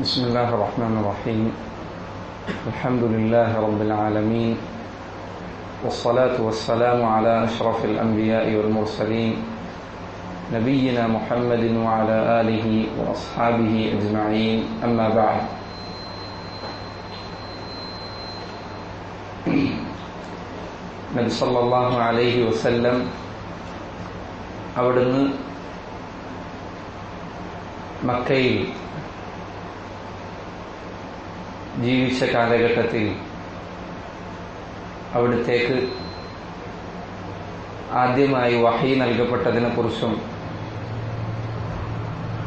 بسم الله الرحمن الرحيم الحمد لله رب العالمين والصلاة والسلام على أشرف الأنبياء والمرسلين نبينا محمد وعلى آله وأصحابه أجمعين أما بعد നബി സല്ലല്ലാഹു അലൈഹി വസല്ലം അവിടുന്ന് മക്കയിൽ ജീവിച്ച കാലഘട്ടത്തിൽ അവിടത്തേക്ക് ആദ്യമായി വഹി നൽകപ്പെട്ടതിനെ കുറിച്ചും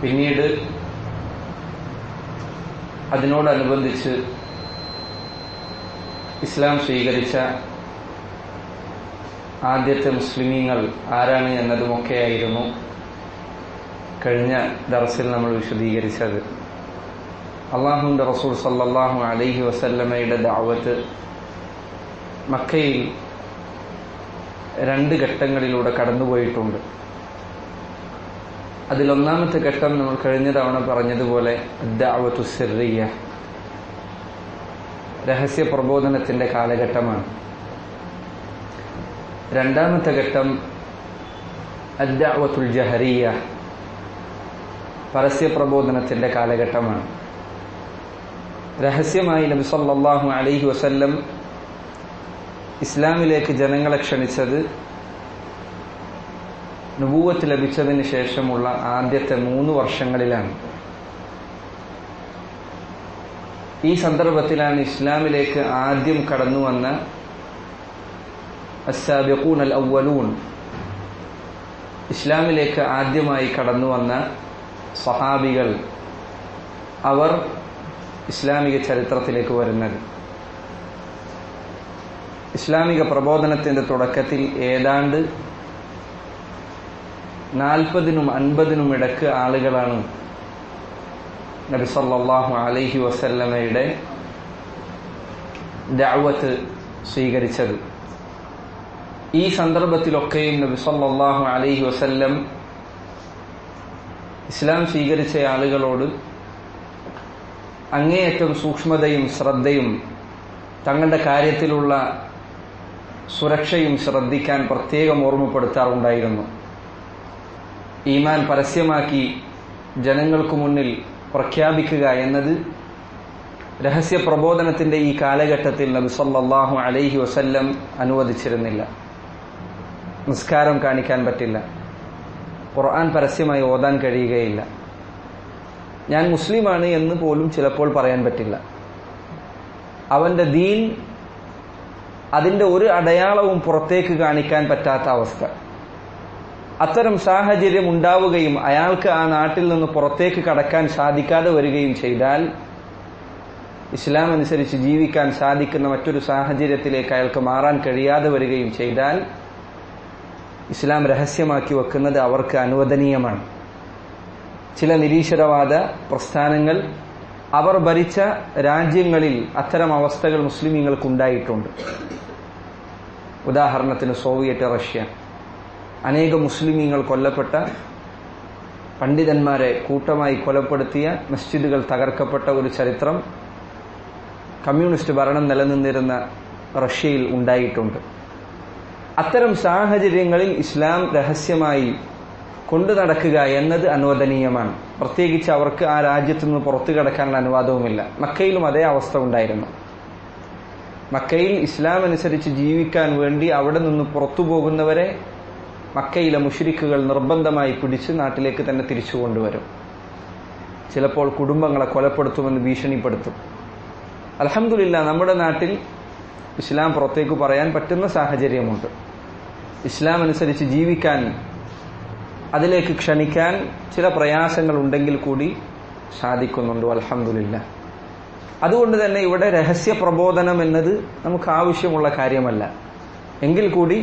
പിന്നീട് അതിനോടനുബന്ധിച്ച് ഇസ്ലാം സ്വീകരിച്ച ആദ്യത്തെ മുസ്ലിമീങ്ങൾ ആരാണ് എന്നതുമൊക്കെയായിരുന്നു കഴിഞ്ഞ ദർസിൽ നമ്മൾ വിശദീകരിച്ചത്. അള്ളാഹുന്റെ റസൂൽ സല്ലാഹു അലൈഹി വസല്ലമയുടെ ദാവത്ത് മക്കയിൽ രണ്ട് ഘട്ടങ്ങളിലൂടെ കടന്നുപോയിട്ടുണ്ട്. അതിലൊന്നാമത്തെ ഘട്ടം നമ്മൾ കഴിഞ്ഞ തവണ പറഞ്ഞതുപോലെ ദാവത്തു രഹസ്യ പ്രബോധനത്തിന്റെ കാലഘട്ടമാണ്. രണ്ടാമത്തെ ഘട്ടം അദ്ദാവത്തുൽ ജഹറിയ പരസ്യ പ്രബോധനത്തിന്റെ കാലഘട്ടമാണ്. രഹസ്യമായി നബി സല്ലാഹു അലൈഹി വസല്ലം ഇസ്ലാമിലേക്ക് ജനങ്ങളെ ക്ഷണിച്ചത് നുപൂവത്ത് ലഭിച്ചതിന് ശേഷമുള്ള ആദ്യത്തെ മൂന്ന് വർഷങ്ങളിലാണ്. ഈ സന്ദർഭത്തിലാണ് ഇസ്ലാമിലേക്ക് ആദ്യം കടന്നു വന്ന അസാബിഖൂൻ അൽ അവലൂൻ ഇസ്ലാമിലേക്ക് ആദ്യമായി കടന്നു വന്ന സഹാബികൾ. അവർ ഇസ്ലാമിക ചരിത്രത്തിലേക്ക് വരുന്നത്. ഇസ്ലാമിക പ്രബോധനത്തിന്റെ തുടക്കത്തിൽ ഏതാണ്ട് നാൽപ്പതിനും അൻപതിനും ഇടയ്ക്ക് ആളുകളാണ് നബി സല്ലല്ലാഹു അലൈഹി വസല്ലമയുടെ ദാവത്ത് സ്വീകരിച്ചത്. ഈ സന്ദർഭത്തിലൊക്കെയും നബി സല്ലല്ലാഹു അലൈഹി വസല്ലം ഇസ്ലാം സ്വീകരിച്ച ആളുകളോട് അങ്ങേയറ്റം സൂക്ഷ്മതയും ശ്രദ്ധയും തങ്ങളുടെ കാര്യത്തിലുള്ള സുരക്ഷയും ശ്രദ്ധിക്കാൻ പ്രത്യേകം ഓർമ്മപ്പെടുത്താറുണ്ടായിരുന്നു. ഈമാൻ പരസ്യമാക്കി ജനങ്ങൾക്ക് മുന്നിൽ പ്രഖ്യാപിക്കുക എന്നത് രഹസ്യ പ്രബോധനത്തിന്റെ ഈ കാലഘട്ടത്തിൽ നബി സല്ലല്ലാഹു അലൈഹി വസല്ലം അനുവദിച്ചിരുന്നില്ല. നിസ്കാരം കാണിക്കാൻ പറ്റില്ല. ഖുർആൻ പരസ്യമായി ഓതാൻ കഴിയുകയില്ല. ഞാൻ മുസ്ലിമാണ് എന്ന് പോലും ചിലപ്പോൾ പറയാൻ പറ്റില്ല. അവന്റെ ദീൻ അതിന്റെ ഒരു അടയാളവും പുറത്തേക്ക് കാണിക്കാൻ പറ്റാത്ത അവസ്ഥ. അത്തരം സാഹചര്യം ഉണ്ടാവുകയും അയാൾക്ക് ആ നാട്ടിൽ നിന്ന് പുറത്തേക്ക് കടക്കാൻ സാധിക്കാതെ വരികയും ചെയ്താൽ ഇസ്ലാം അനുസരിച്ച് ജീവിക്കാൻ സാധിക്കുന്ന മറ്റൊരു സാഹചര്യത്തിലേക്ക് അയാൾക്ക് മാറാൻ കഴിയാതെ വരികയും ചെയ്താൽ ഇസ്ലാം രഹസ്യമാക്കി വെക്കുന്നത് അവർക്ക് അനുവദനീയമാണ്. ചില നിരീശ്വരവാദ പ്രസ്ഥാനങ്ങൾ അവർ ഭരിച്ച രാജ്യങ്ങളിൽ അത്തരം അവസ്ഥകൾ മുസ്ലിമീങ്ങൾക്കുണ്ടായിട്ടുണ്ട്. ഉദാഹരണത്തിന് സോവിയറ്റ് റഷ്യ. അനേക മുസ്ലിമീങ്ങൾ കൊല്ലപ്പെട്ട പണ്ഡിതന്മാരെ കൂട്ടമായി കൊലപ്പെടുത്തിയ മസ്ജിദുകൾ തകർക്കപ്പെട്ട ഒരു ചരിത്രം കമ്മ്യൂണിസ്റ്റ് ഭരണം നിലനിന്നിരുന്ന റഷ്യയിൽ ഉണ്ടായിട്ടുണ്ട്. അത്തരം സാഹചര്യങ്ങളിൽ ഇസ്ലാം രഹസ്യമായി കൊണ്ടു നടക്കുക എന്നത് അനുവദനീയമാണ്. പ്രത്യേകിച്ച് അവർക്ക് ആ രാജ്യത്തു നിന്ന് പുറത്തു കിടക്കാനുള്ള അനുവാദവുമില്ല. മക്കയിലും അതേ അവസ്ഥ ഉണ്ടായിരുന്നു. മക്കയിൽ ഇസ്ലാം അനുസരിച്ച് ജീവിക്കാൻ വേണ്ടി അവിടെ നിന്ന് പുറത്തു പോകുന്നവരെ മക്കയിലെ മുഷരിക്കുകൾ നിർബന്ധമായി പിടിച്ച് നാട്ടിലേക്ക് തന്നെ തിരിച്ചു കൊണ്ടുവരും. ചിലപ്പോൾ കുടുംബങ്ങളെ കൊലപ്പെടുത്തുമെന്ന് ഭീഷണിപ്പെടുത്തും. അലഹമില്ല നമ്മുടെ നാട്ടിൽ ഇസ്ലാം പുറത്തേക്ക് പറയാൻ പറ്റുന്ന സാഹചര്യമുണ്ട്. ഇസ്ലാം അനുസരിച്ച് ജീവിക്കാൻ അതിലേക്ക് ക്ഷണിക്കാൻ ചില പ്രയാസങ്ങൾ ഉണ്ടെങ്കിൽ കൂടി സാധിക്കുന്നുണ്ട് അലഹമില്ല അതുകൊണ്ട് തന്നെ ഇവിടെ രഹസ്യ പ്രബോധനം എന്നത് നമുക്ക് ആവശ്യമുള്ള കാര്യമല്ല. എങ്കിൽ കൂടി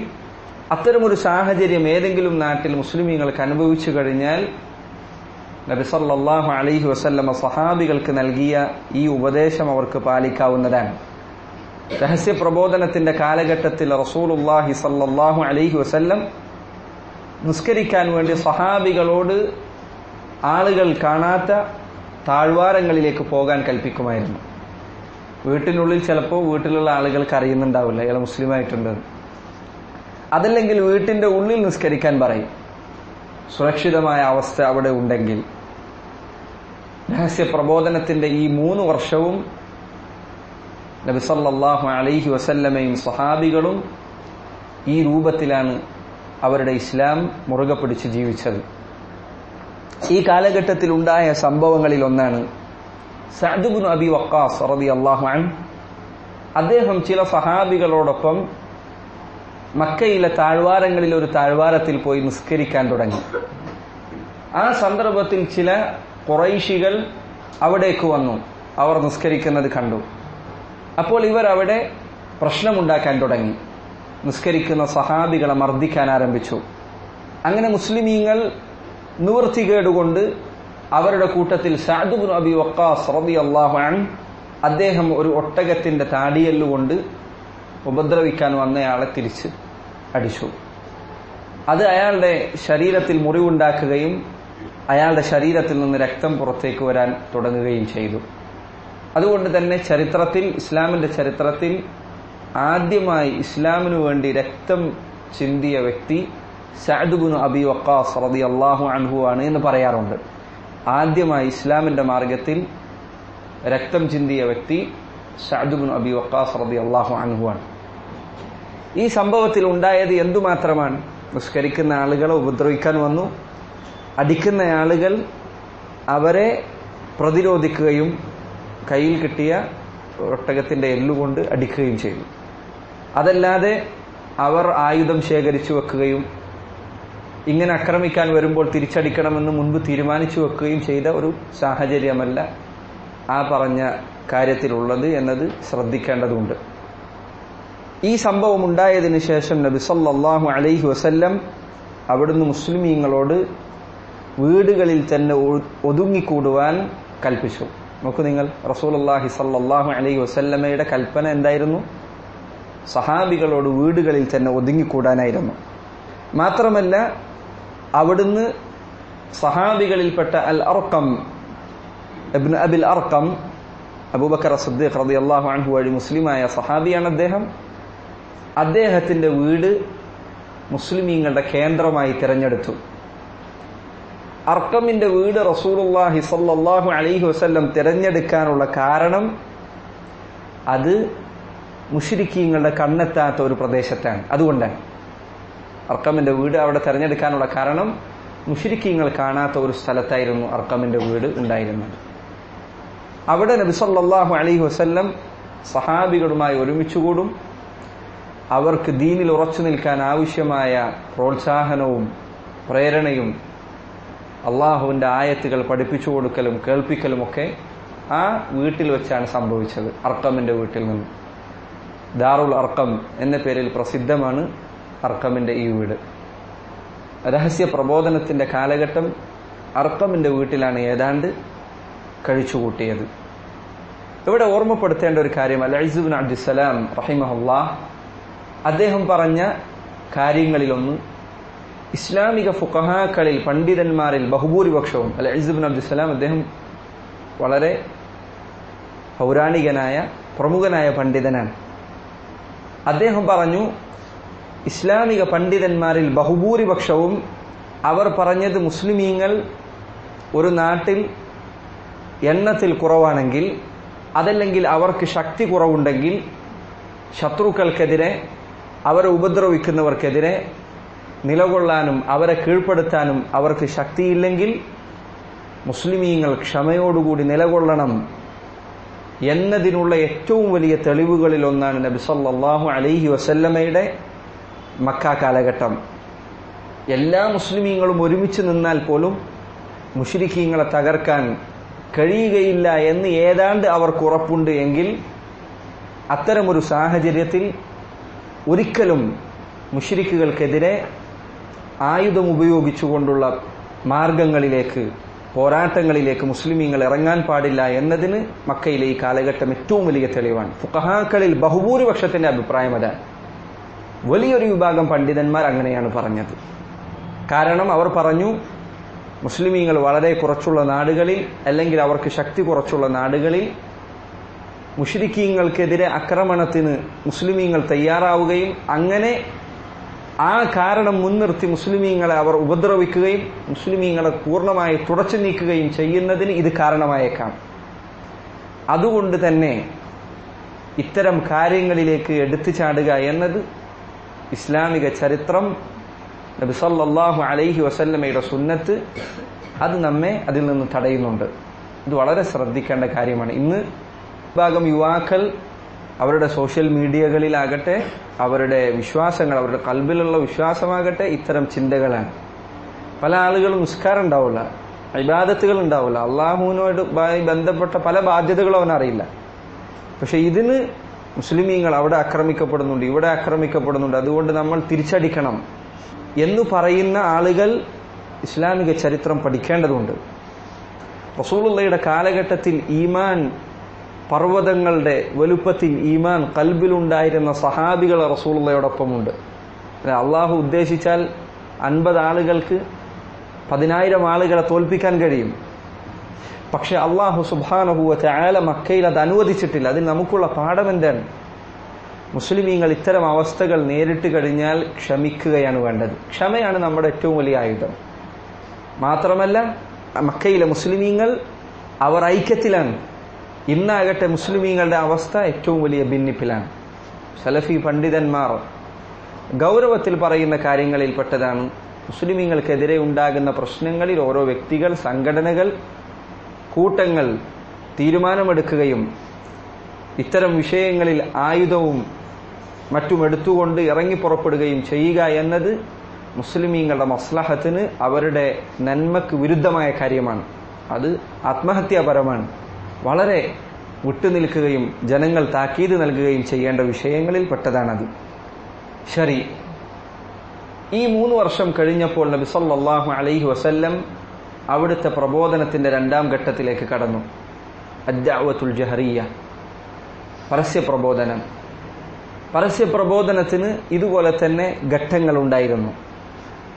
അത്തരമൊരു സാഹചര്യം ഏതെങ്കിലും നാട്ടിൽ മുസ്ലിമീങ്ങൾക്ക് അനുഭവിച്ചു കഴിഞ്ഞാൽ നബി സല്ലല്ലാഹു അലൈഹി വസല്ലമ സഹാബികൾക്ക് നൽകിയ ഈ ഉപദേശം അവർക്ക് പാലിക്കാവുന്നതാണ്. രഹസ്യ പ്രബോധനത്തിന്റെ കാലഘട്ടത്തിൽ റസൂലുല്ലാഹി സല്ലല്ലാഹു അലൈഹി വസല്ലം നിസ്കരിക്കാൻ വേണ്ടി സ്വഹാബികളോട് ആളുകൾ കാണാത്ത താഴ്വാരങ്ങളിലേക്ക് പോകാൻ കൽപ്പിക്കുമായിരുന്നു. വീട്ടിനുള്ളിൽ ചിലപ്പോൾ വീട്ടിലുള്ള ആളുകൾക്ക് അറിയുന്നുണ്ടാവില്ല ഇയാൾ മുസ്ലിമായിട്ടുണ്ട്. അതല്ലെങ്കിൽ വീട്ടിന്റെ ഉള്ളിൽ നിസ്കരിക്കാൻ പറയും. സുരക്ഷിതമായ അവസ്ഥ അവിടെ ഉണ്ടെങ്കിൽ. രഹസ്യ പ്രബോധനത്തിന്റെ ഈ മൂന്ന് വർഷവും നബിസല്ലാഹു അലൈഹി വസല്ലമയും സഹാബികളും ഈ രൂപത്തിലാണ് അവരുടെ ഇസ്ലാം മുറുകെ പിടിച്ച് ജീവിച്ചത്. ഈ കാലഘട്ടത്തിൽ ഉണ്ടായ സംഭവങ്ങളിൽ ഒന്നാണ് സഅദുബിൻ അബി വക്കാസ് റബി അള്ളാഹു അൻ അദ്ദേഹം ചില സഹാബികളോടൊപ്പം മക്കയിലെ താഴ്വാരങ്ങളിൽ ഒരു താഴ്വാരത്തിൽ പോയി നിസ്കരിക്കാൻ തുടങ്ങി. ആ സന്ദർഭത്തിൽ ചില കുറൈശികൾ അവിടേക്ക് വന്നു. അവർ നിസ്കരിക്കുന്നത് കണ്ടു. അപ്പോൾ ഇവർ അവിടെ പ്രശ്നമുണ്ടാക്കാൻ തുടങ്ങി. നിസ്കരിക്കുന്ന സഹാബികളെ മർദ്ദിക്കാൻ ആരംഭിച്ചു. അങ്ങനെ മുസ്ലിമീങ്ങൾ നിവൃത്തികേടുകൊണ്ട് അവരുടെ കൂട്ടത്തിൽ സാദുബുൻ അബി വക്കാസ് റബി അള്ളാഹു അൻ അദ്ദേഹം ഒരു ഒട്ടകത്തിന്റെ താടിയല്ലുകൊണ്ട് ഉപദ്രവിക്കാൻ വന്നയാളെ തിരിച്ച് അടിച്ചു. അത് അയാളുടെ ശരീരത്തിൽ മുറിവുണ്ടാക്കുകയും അയാളുടെ ശരീരത്തിൽ നിന്ന് രക്തം പുറത്തേക്ക് വരാൻ തുടങ്ങുകയും ചെയ്തു. അതുകൊണ്ട് തന്നെ ചരിത്രത്തിൽ ഇസ്ലാമിന്റെ ചരിത്രത്തിൽ ആദ്യമായി ഇസ്ലാമിനു വേണ്ടി രക്തം ചിന്തിയ വ്യക്തി സഅദുബിനു അബി വക്കാസ് റതി അള്ളാഹു അൻഹു ആണ് എന്ന് പറയാറുണ്ട്. ആദ്യമായി ഇസ്ലാമിന്റെ മാർഗത്തിൽ രക്തം ചിന്തിയ വ്യക്തി സഅദുബിനു അബി വക്കാസ് റതി അള്ളാഹു അൻഹു ആണ്. ഈ സംഭവത്തിൽ ഉണ്ടായത് എന്തുമാത്രമാണ്? നിസ്കരിക്കുന്ന ആളുകളെ ഉപദ്രവിക്കാൻ വന്നു. അടിക്കുന്ന ആളുകൾ അവരെ പ്രതിരോധിക്കുകയും കയ്യിൽ കിട്ടിയ ഒട്ടകത്തിന്റെ എല്ലുകൊണ്ട് അടിക്കുകയും ചെയ്തു. അതല്ലാതെ അവർ ആയുധം ശേഖരിച്ചു വെക്കുകയും ഇങ്ങനെ ആക്രമിക്കാൻ വരുമ്പോൾ തിരിച്ചടിക്കണമെന്ന് മുൻപ് തീരുമാനിച്ചു വെക്കുകയും ചെയ്ത ഒരു സാഹചര്യമല്ല ആ പറഞ്ഞ കാര്യത്തിലുള്ളത് എന്നത് ശ്രദ്ധിക്കേണ്ടതുണ്ട്. ഈ സംഭവം ഉണ്ടായതിനു ശേഷം നബി സല്ലല്ലാഹു അലൈഹി വസല്ലം അവിടുന്ന് മുസ്ലിമീങ്ങളോട് വീടുകളിൽ തന്നെ ഒതുങ്ങിക്കൂടുവാൻ കൽപ്പിച്ചു. നോക്കൂ നിങ്ങൾ റസൂലുള്ളാഹി സല്ലല്ലാഹു അലൈഹി വസല്ലമയുടെ കൽപ്പന എന്തായിരുന്നു? സഹാബികളോട് വീടുകളിൽ തന്നെ ഒതുങ്ങിക്കൂടാനായിരുന്നു. മാത്രമല്ല അവിടുന്ന് സഹാബികളിൽപ്പെട്ട അൽ അർക്കം ഇബ്നു അബിൽ അർക്കം അബൂബക്കർ സദ്ദീഖ് അള്ളാഹു അൻഹു വഴി മുസ്ലിമായ സഹാബിയാണ് അദ്ദേഹം. അദ്ദേഹത്തിന്റെ വീട് മുസ്ലിമീങ്ങളുടെ കേന്ദ്രമായി തിരഞ്ഞെടുത്തു. അർക്കമിന്റെ വീട് റസൂലുള്ളാഹി സല്ലാഹു അലൈഹി വസ്ല്ലം തിരഞ്ഞെടുക്കാനുള്ള കാരണം അത് മുഷിരിക്കീങ്ങളുടെ കണ്ണെത്താത്ത ഒരു പ്രദേശത്താണ്. അതുകൊണ്ട് അർക്കമിന്റെ വീട് അവിടെ തെരഞ്ഞെടുക്കാനുള്ള കാരണം മുഷിരിക്കീങ്ങൾ കാണാത്ത ഒരു സ്ഥലത്തായിരുന്നു അർക്കമിന്റെ വീട് ഉണ്ടായിരുന്നത്. അവിടെ നബി അലി വസല്ലം സഹാബികളുമായി ഒരുമിച്ചുകൂടും. അവർക്ക് ദീനിൽ ഉറച്ചു നിൽക്കാൻ ആവശ്യമായ പ്രോത്സാഹനവും പ്രേരണയും അള്ളാഹുവിന്റെ ആയത്തുകൾ പഠിപ്പിച്ചു കൊടുക്കലും കേൾപ്പിക്കലും ഒക്കെ ആ വീട്ടിൽ വെച്ചാണ് സംഭവിച്ചത്. അർക്കമിന്റെ വീട്ടിൽ നിന്ന്. ദാറുൽ അർക്കം എന്ന പേരിൽ പ്രസിദ്ധമാണ് അർക്കമിന്റെ ഈ വീട്. രഹസ്യ പ്രബോധനത്തിന്റെ കാലഘട്ടം അർക്കമിന്റെ വീട്ടിലാണ് ഏതാണ്ട് കഴിച്ചുകൂട്ടിയത്. ഇവിടെ ഓർമ്മപ്പെടുത്തേണ്ട ഒരു കാര്യം അലൈസുബിൻ അബ്ദുസലാം റഹിമഹുല്ലാ അദ്ദേഹം പറഞ്ഞ കാര്യങ്ങളിലൊന്ന് ഇസ്ലാമിക ഫുഖഹാക്കളിൽ പണ്ഡിതന്മാരിൽ ബഹുഭൂരിപക്ഷവും അല്ല ഇസുബിൻ അബ്ദുസലാം അദ്ദേഹം വളരെ പൗരാണികനായ പ്രമുഖനായ പണ്ഡിതനാണ്. അദ്ദേഹം പറഞ്ഞു ഇസ്ലാമിക പണ്ഡിതന്മാരിൽ ബഹുഭൂരിപക്ഷവും അവർ പറഞ്ഞത് മുസ്ലിമീങ്ങൾ ഒരു നാട്ടിൽ എണ്ണത്തിൽ കുറവാണെങ്കിൽ അതല്ലെങ്കിൽ അവർക്ക് ശക്തി കുറവുണ്ടെങ്കിൽ ശത്രുക്കൾക്കെതിരെ അവരെ ഉപദ്രവിക്കുന്നവർക്കെതിരെ നിലകൊള്ളാനും അവരെ കീഴ്പ്പെടുത്താനും അവർക്ക് ശക്തിയില്ലെങ്കിൽ മുസ്ലിമീങ്ങൾ ക്ഷമയോടുകൂടി നിലകൊള്ളണം എന്നതിനുള്ള ഏറ്റവും വലിയ തെളിവുകളിൽ ഒന്നാണ് നബി സല്ലാഹു അലൈഹി വസല്ലമയുടെ മക്ക കാലഘട്ടം. എല്ലാ മുസ്ലിമീങ്ങളും ഒരുമിച്ച് നിന്നാൽ പോലും മുഷ്രിഖീങ്ങളെ തകർക്കാൻ കഴിയുകയില്ല എന്ന് ഏതാണ്ട് അവർക്ക് ഉറപ്പുണ്ട് എങ്കിൽ അത്തരമൊരു സാഹചര്യത്തിൽ ഒരിക്കലും മുഷിരിക്കുകൾക്കെതിരെ ആയുധം ഉപയോഗിച്ചുകൊണ്ടുള്ള മാർഗങ്ങളിലേക്ക് പോരാട്ടങ്ങളിലേക്ക് മുസ്ലിമീങ്ങൾ ഇറങ്ങാൻ പാടില്ല എന്നതിന് മക്കയിലെ ഈ കാലഘട്ടം ഏറ്റവും വലിയ തെളിവാണ്. ഫുഖഹാക്കളിൽ ബഹുഭൂരിപക്ഷത്തിന്റെ അഭിപ്രായം അതാണ്. വലിയൊരു വിഭാഗം പണ്ഡിതന്മാർ അങ്ങനെയാണ് പറഞ്ഞത്. കാരണം അവർ പറഞ്ഞു മുസ്ലിമീങ്ങൾ വളരെ കുറച്ചുള്ള നാടുകളിൽ അല്ലെങ്കിൽ അവർക്ക് ശക്തി കുറച്ചുള്ള നാടുകളിൽ മുഷ്രിക്കീങ്ങൾക്കെതിരെ ആക്രമണത്തിന് മുസ്ലിമീങ്ങൾ തയ്യാറാവുകയും അങ്ങനെ ആ കാരണം മുൻനിർത്തി മുസ്ലിമീങ്ങളെ അവർ ഉപദ്രവിക്കുകയും മുസ്ലിമീങ്ങളെ പൂർണമായി തുടച്ചു നീക്കുകയും ചെയ്യുന്നതിന് ഇത് കാരണമായേക്കാം. അതുകൊണ്ട് തന്നെ ഇത്തരം കാര്യങ്ങളിലേക്ക് എടുത്തു ചാടുക എന്നത് ഇസ്ലാമിക ചരിത്രം നബിസല്ലാഹു അലൈഹി വസല്ലമയുടെ സുന്നത്ത് അത് നമ്മെ അതിൽ നിന്ന് തടയുന്നുണ്ട്. ഇത് വളരെ ശ്രദ്ധിക്കേണ്ട കാര്യമാണ്. ഇന്ന് ഭാഗം യുവാക്കൾ അവരുടെ സോഷ്യൽ മീഡിയകളിലാകട്ടെ അവരുടെ വിശ്വാസങ്ങൾ അവരുടെ കൽബിലുള്ള വിശ്വാസമാകട്ടെ ഇത്തരം ചിന്തകളാണ്. പല ആളുകളും നിസ്കാരം ഉണ്ടാവില്ല ഇബാദത്തുകൾ ഉണ്ടാവില്ല. അള്ളാഹുവിനോട് ബന്ധപ്പെട്ട പല ബാധ്യതകളും അവനറിയില്ല പക്ഷെ ഇതിന് മുസ്ലിമീങ്ങൾ അവിടെ ആക്രമിക്കപ്പെടുന്നുണ്ട് ഇവിടെ ആക്രമിക്കപ്പെടുന്നുണ്ട്. അതുകൊണ്ട് നമ്മൾ തിരിച്ചടിക്കണം എന്ന് പറയുന്ന ആളുകൾ ഇസ്ലാമിക ചരിത്രം പഠിക്കേണ്ടതുണ്ട്. റസൂളുള്ളയുടെ കാലഘട്ടത്തിൽ ഈമാൻ പർവതങ്ങളുടെ വലുപ്പത്തിൽ ഈമാൻ കൽബിലുണ്ടായിരുന്ന സഹാബികൾ റസൂള്ളയോടൊപ്പമുണ്ട് അള്ളാഹു ഉദ്ദേശിച്ചാൽ അൻപത് ആളുകൾക്ക് പതിനായിരം ആളുകളെ തോൽപ്പിക്കാൻ കഴിയും. പക്ഷെ അള്ളാഹു സുബാനഹുവത്തെ ആല മക്കയിൽ അത് അനുവദിച്ചിട്ടില്ല. അതിൽ നമുക്കുള്ള പാഠം എന്താണ്? മുസ്ലിമീങ്ങൾ ഇത്തരം അവസ്ഥകൾ നേരിട്ട് കഴിഞ്ഞാൽ ക്ഷമിക്കുകയാണ് വേണ്ടത്. ക്ഷമയാണ് നമ്മുടെ ഏറ്റവും വലിയ ആയുധം. മാത്രമല്ല മക്കയിലെ മുസ്ലിമീങ്ങൾ അവർ ഐക്യത്തിലാണ്. ഇന്നാകട്ടെ മുസ്ലിമീങ്ങളുടെ അവസ്ഥ ഏറ്റവും വലിയ ഭിന്നിപ്പിലാണ്. സലഫി പണ്ഡിതന്മാർ ഗൗരവത്തിൽ പറയുന്ന കാര്യങ്ങളിൽ പെട്ടതാണ് മുസ്ലിമീങ്ങൾക്കെതിരെ ഉണ്ടാകുന്ന പ്രശ്നങ്ങളിൽ ഓരോ വ്യക്തികൾ സംഘടനകൾ കൂട്ടങ്ങൾ തീരുമാനമെടുക്കുകയും ഇത്തരം വിഷയങ്ങളിൽ ആയുധവും മറ്റും എടുത്തുകൊണ്ട് ഇറങ്ങി പുറപ്പെടുകയും ചെയ്യുക എന്നത് മുസ്ലിമീങ്ങളുടെ മസ്ലഹത്തിന് അവരുടെ നന്മക്ക് വിരുദ്ധമായ കാര്യമാണ്. അത് ആത്മഹത്യാപരമാണ്. വളരെ വിട്ടുനിൽക്കുകയും ജനങ്ങൾ താക്കീത് നൽകുകയും ചെയ്യേണ്ട വിഷയങ്ങളിൽ പെട്ടതാണത്. ശരി. ഈ മൂന്ന് വർഷം കഴിഞ്ഞപ്പോൾ നബി സല്ലല്ലാഹു അലൈഹി വസല്ലം അവിടുത്തെ പ്രബോധനത്തിന്റെ രണ്ടാം ഘട്ടത്തിലേക്ക് കടന്നു. അദ്ദഅവത്തുൽ ജഹറിയ പരസ്യ പ്രബോധനം. പരസ്യ പ്രബോധനത്തിന് ഇതുപോലെ തന്നെ ഘട്ടങ്ങൾ ഉണ്ടായിരുന്നു.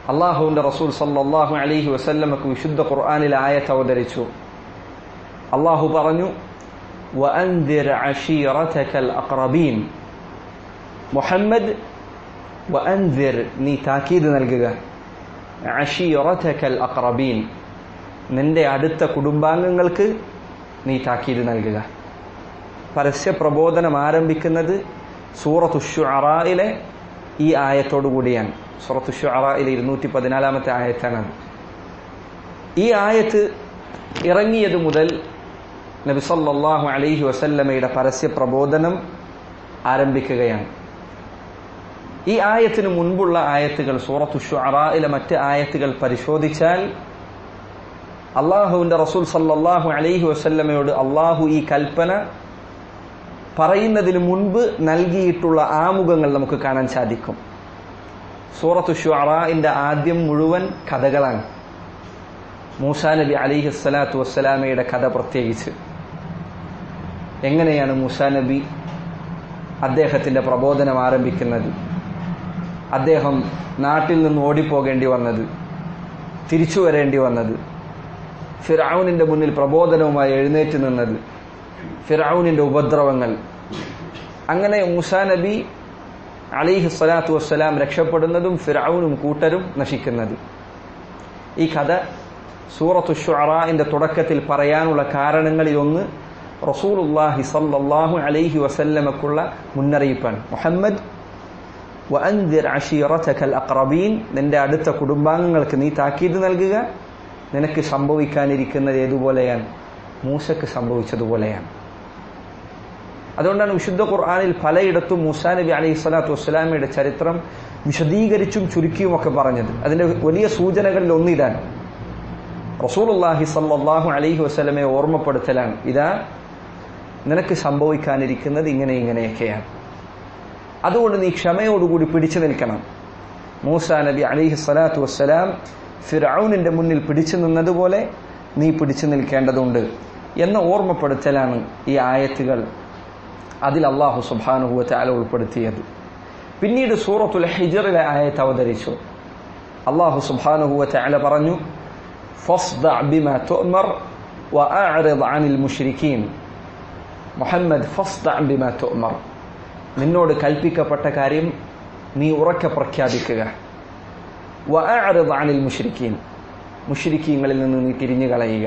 അള്ളാഹുവിന്റെ റസൂൽ സല്ലാഹു അലൈഹി വസല്ലമക്ക് വിശുദ്ധ ഖുർആാനിൽ ആയത്ത് അവതരിച്ചു. അള്ളാഹു പറഞ്ഞു മുഹമ്മദ് നീ താക്കീത് നൽകുക. നിന്റെ അടുത്ത കുടുംബാംഗങ്ങൾക്ക് നീ താക്കീത് നൽകുക. പരസ്യ പ്രബോധനം ആരംഭിക്കുന്നത് സൂറത്തുഷു അറായിലെ ഈ ആയത്തോടു കൂടിയാണ്. സൂറത്തുഷു അറായിലെ ഇരുന്നൂറ്റി പതിനാലാമത്തെ ആയത്താണ് ഈ ആയത്ത് ഇറങ്ങിയത് മുതൽ നബി സല്ലല്ലാഹു അലൈഹി വസല്ലമയുടെ പരസ്യ പ്രബോധനം ആരംഭിക്കുകയാണ്. ഈ ആയത്തിന് മുൻപുള്ള ആയത്തുകൾ സൂറത്തു ഷുഅറയിലെ മറ്റ് ആയത്തുകൾ പരിശോധിച്ചാൽ അള്ളാഹുവിന്റെ റസൂൽ സല്ലാഹു അലൈഹി വസല്ലമയോട് അള്ളാഹു ഈ കൽപ്പന പറയുന്നതിന് മുൻപ് നൽകിയിട്ടുള്ള ആമുഖങ്ങൾ നമുക്ക് കാണാൻ സാധിക്കും. സൂറത്തു ഷുഅറയിന്റെ ആദ്യം മുഴുവൻ കഥകളാണ്. മൂസാ നബി അലിഹി സ്വലാത്തു വസ്സലാമയുടെ കഥ പ്രത്യേകിച്ച്. എങ്ങനെയാണ് മുസാ നബി അദ്ദേഹത്തിന്റെ പ്രബോധനം ആരംഭിക്കുന്നത്? അദ്ദേഹം നാട്ടിൽ നിന്ന് ഓടിപ്പോകേണ്ടി വന്നത് തിരിച്ചു വരേണ്ടി വന്നത് ഫിറാവുനിന്റെ മുന്നിൽ പ്രബോധനവുമായി എഴുന്നേറ്റ് നിന്നത് ഫിറാവുനിന്റെ ഉപദ്രവങ്ങൾ. അങ്ങനെ മുസാ നബി അലിഹി സ്വലാത്തു വസ്സലാം രക്ഷപ്പെടുന്നതും ഫിറൌനും കൂട്ടരും നശിക്കുന്നത്. ഈ കഥ സൂറത്തു തുടക്കത്തിൽ പറയാനുള്ള കാരണങ്ങളിൽ ഒന്ന് റസൂലുല്ലാഹി സല്ലല്ലാഹു അലൈഹി വസല്ലമക്കുള്ള മുന്നറിയിപ്പാണ്. മുഹമ്മദ് നിന്റെ അടുത്ത കുടുംബാംഗങ്ങൾക്ക് നീ താക്കീത് നൽകുക. നിനക്ക് സംഭവിക്കാനിരിക്കുന്നത് ഏതുപോലെയാണ്? മൂസക്ക് സംഭവിച്ചതുപോലെയാണ്. അതുകൊണ്ടാണ് വിശുദ്ധ ഖുർആാനിൽ പലയിടത്തും മൂസാ നബി അലൈഹി സ്വലാത്തു വസ്സലാമയുടെ ചരിത്രം വിശദീകരിച്ചും ചുരുക്കിയും ഒക്കെ പറഞ്ഞത്. അതിന്റെ വലിയ സൂചനകളിൽ ഒന്നിതാണ്. റസൂലുല്ലാഹി സല്ലാഹു അലൈഹി വസ്ലമെ ഓർമ്മപ്പെടുത്തലാണ്. ഇതാ നിനക്ക് സംഭവിക്കാനിരിക്കുന്നത് ഇങ്ങനെ ഇങ്ങനെയൊക്കെയാണ്. അതുകൊണ്ട് നീ ക്ഷമയോടുകൂടി പിടിച്ചു നിൽക്കണം. മൂസ നബി അലിഹി സ്വലാത്തു വസ്സലാം ഫിറൌനിന്റെ മുന്നിൽ പിടിച്ചു നിന്നതുപോലെ നീ പിടിച്ചു നിൽക്കേണ്ടതുണ്ട് എന്ന ഓർമ്മപ്പെടുത്തലാണ് ഈ ആയത്തുകൾ അതിൽ അള്ളാഹു സുബാനുഭവത്താല ഉൾപ്പെടുത്തിയത്. പിന്നീട് സൂറത്തുൽ ഹിജറിലെ ആയത്ത് അവതരിച്ചു. അള്ളാഹു സുബാനുഭവത്താല പറഞ്ഞു ഫസ്ദ ബിമ തുമർ വഅഅ്റിദ് അനിൽ മുഷ്രിക്കീൻ മുഹമ്മദ് ഫസ്തഅബിമ തുമർ നിന്നോട് കൽപ്പിക്കപ്പെട്ട കാര്യം നീ ഉറക്കെ പ്രഖ്യാപിക്കുക. വഅഅറിദ് മുഷ്രിക്കീൻ മുഷ്രിക്കീങ്ങളിൽ നിന്ന് നീ തിരിഞ്ഞു കളയുക.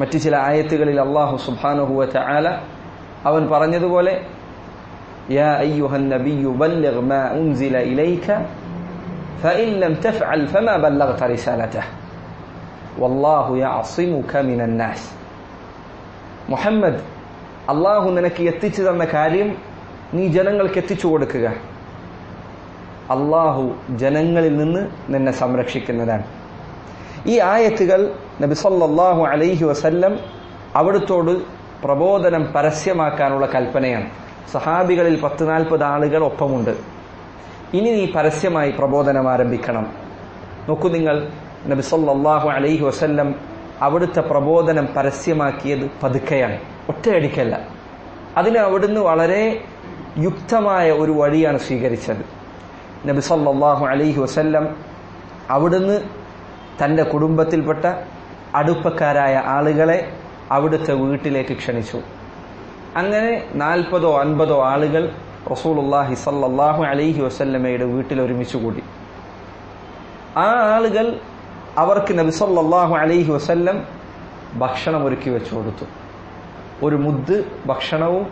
മറ്റു ചില ആയത്തുകളിൽ അള്ളാഹു സുബ്ഹാനഹുവ തആല അവൻ പറഞ്ഞതുപോലെ യാ അയ്യുഹൻ ബല്ലിഗ് മാ ഉൻസില ഇലൈക ഫഇൻ ലം തഫ്അൽ ഫമാ ബല്ലഗ്ത റിസാലതഹു. വല്ലാഹു യഅസിമുക മിനന്നാസ് മുഹമ്മദ് അള്ളാഹു നിനക്ക് എത്തിച്ചു തന്ന കാര്യം നീ ജനങ്ങൾക്ക് എത്തിച്ചു കൊടുക്കുക. അള്ളാഹു ജനങ്ങളിൽ നിന്ന് നിന്നെ സംരക്ഷിക്കുന്നതാണ്. ഈ ആയത്തുകൾ നബി സല്ലല്ലാഹു അലൈഹി വസല്ലം അവിടുത്തോട് പ്രബോധനം പരസ്യമാക്കാനുള്ള കൽപ്പനയാണ്. സഹാബികളിൽ പത്ത് നാൽപ്പത് ആളുകൾ ഒപ്പമുണ്ട്. ഇനി നീ പരസ്യമായി പ്രബോധനം ആരംഭിക്കണം. നോക്കൂ നിങ്ങൾ നബി സല്ലല്ലാഹു അലൈഹി വസല്ലം അവിടുത്തെ പ്രബോധനം പരസ്യമാക്കിയത് പതുക്കെയാണ്. ഒറ്റയടിക്കല്ല. അതിന് അവിടുന്ന് വളരെ യുക്തമായ ഒരു വഴിയാണ് സ്വീകരിച്ചത്. നബി സല്ലല്ലാഹു അലൈഹി വസല്ലം അവിടുന്ന് തന്റെ കുടുംബത്തിൽപ്പെട്ട അടുപ്പക്കാരായ ആളുകളെ അവിടുത്തെ വീട്ടിലേക്ക് ക്ഷണിച്ചു. അങ്ങനെ നാൽപ്പതോ അൻപതോ ആളുകൾ റസൂലുള്ളാഹി സല്ലാഹു അലൈഹി വസല്ലമയുടെ വീട്ടിൽ ഒരുമിച്ച് കൂടി. ആ ആളുകൾ അവർക്ക് നബി സല്ലല്ലാഹു അലൈഹി വസല്ലം ഭക്ഷണം ഒരുക്കി വെച്ചു കൊടുത്തു. ഒരു മുദ്ദ് ഭക്ഷണവും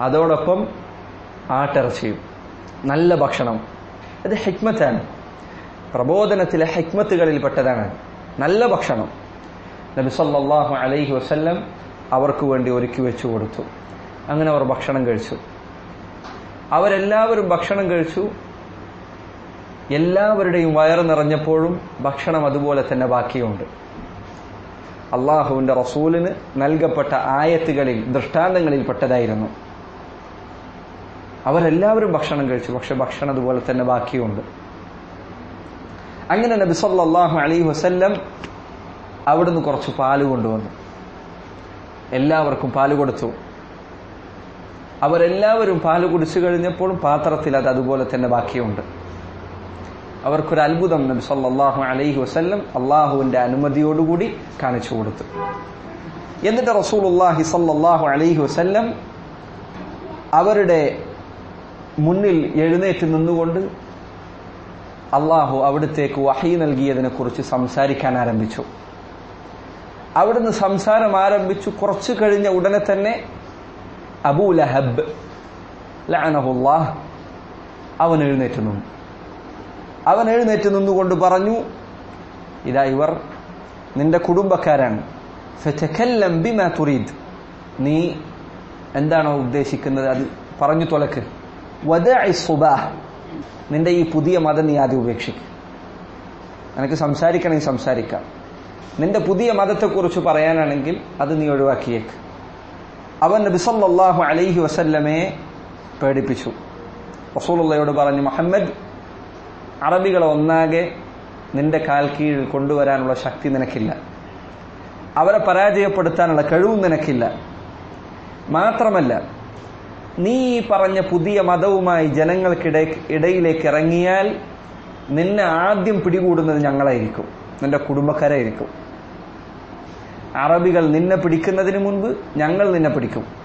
അതോടൊപ്പം ആട്ടിറച്ചിയും നല്ല ഭക്ഷണം. അത് ഹെക്മത്താണ്. പ്രബോധനത്തിലെ ഹിക്മത്തുകളിൽപ്പെട്ടതാണ്. നല്ല ഭക്ഷണം. നബി സല്ലല്ലാഹു അലൈഹി വസ്ല്ലം അവർക്ക് വേണ്ടി ഒരുക്കി വെച്ചു കൊടുത്തു. അങ്ങനെ അവർ ഭക്ഷണം കഴിച്ചു. അവരെല്ലാവരും ഭക്ഷണം കഴിച്ചു. എല്ലാവരുടെയും വയറ് നിറഞ്ഞപ്പോഴും ഭക്ഷണം അതുപോലെ തന്നെ ബാക്കിയുണ്ട്. അള്ളാഹുവിന്റെ റസൂലിന് നൽകപ്പെട്ട ആയത്തുകളിൽ ദൃഷ്ടാന്തങ്ങളിൽ പെട്ടതായിരുന്നു അവരെല്ലാവരും ഭക്ഷണം കഴിച്ചു. പക്ഷെ ഭക്ഷണം അതുപോലെ തന്നെ ബാക്കിയുണ്ട്. അങ്ങനെ നബി സല്ലല്ലാഹു അലൈഹി വസല്ലം അവിടുന്ന് കുറച്ച് പാൽ കൊണ്ടുവന്നു. എല്ലാവർക്കും പാൽ കൊടുത്തു. അവരെല്ലാവരും പാൽ കുടിച്ചു കഴിഞ്ഞപ്പോഴും പാത്രത്തിൽ അത് അതുപോലെ തന്നെ ബാക്കിയുണ്ട്. അവർക്കൊരു അത്ഭുതം നബി സല്ലാഹു അലൈഹി വസ്ല്ലം അള്ളാഹുവിന്റെ അനുമതിയോടുകൂടി കാണിച്ചു കൊടുത്തു. എന്നിട്ട് റസൂലുള്ളാഹി സല്ലല്ലാഹു അലൈഹി വസ്ല്ലം അവരുടെ മുന്നിൽ എഴുന്നേറ്റ് നിന്നുകൊണ്ട് അള്ളാഹു അവിടത്തേക്ക് വഹി നൽകിയതിനെ കുറിച്ച് സംസാരിക്കാൻ ആരംഭിച്ചു. അവിടുന്ന് സംസാരം ആരംഭിച്ചു. കുറച്ചു കഴിഞ്ഞ ഉടനെ തന്നെ അബൂ ലഹബ് ലഅനഹുല്ലാഹ് അവൻ എഴുന്നേറ്റ് നിന്നു. അവൻ എഴുന്നേറ്റ് നിന്നുകൊണ്ട് പറഞ്ഞു ഇതാ ഇവർ നിന്റെ കുടുംബക്കാരാണ്. നീ എന്താണോ ഉദ്ദേശിക്കുന്നത്? അത് പറഞ്ഞു വദഇ സുബാഹ് നിന്റെ ഈ പുതിയ മതം നീ ആദ്യം ഉപേക്ഷിക്കും. നിനക്ക് സംസാരിക്കണമെങ്കിൽ സംസാരിക്കാം. നിന്റെ പുതിയ മതത്തെക്കുറിച്ച് പറയാനാണെങ്കിൽ അത് നീ ഒഴിവാക്കിയേക്ക്. അവൻ നബി സല്ലല്ലാഹു അലൈഹി വസല്ലമയെ പേടിപ്പിച്ചു. റസൂലുള്ളയോട് പറഞ്ഞു മുഹമ്മദ് അറബികളെ ഒന്നാകെ നിന്റെ കാൽ കീഴിൽ കൊണ്ടുവരാനുള്ള ശക്തി നിനക്കില്ല. അവരെ പരാജയപ്പെടുത്താനുള്ള കഴിവും നിനക്കില്ല. മാത്രമല്ല നീ ഈ പറഞ്ഞ പുതിയ മതവുമായി ജനങ്ങൾക്കിട ഇടയിലേക്ക് ഇറങ്ങിയാൽ നിന്നെ ആദ്യം പിടികൂടുന്നത് ഞങ്ങളായിരിക്കും. നിന്റെ കുടുംബക്കാരായിരിക്കും. അറബികൾ നിന്നെ പിടിക്കുന്നതിന് മുൻപ് ഞങ്ങൾ നിന്നെ പിടിക്കും.